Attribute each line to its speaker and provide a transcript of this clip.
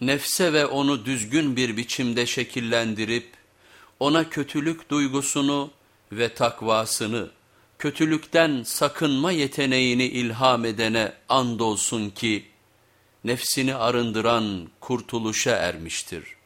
Speaker 1: nefse ve onu düzgün bir biçimde şekillendirip, ona kötülük duygusunu ve takvasını, kötülükten sakınma yeteneğini ilham edene andolsun ki, nefsini arındıran kurtuluşa ermiştir.''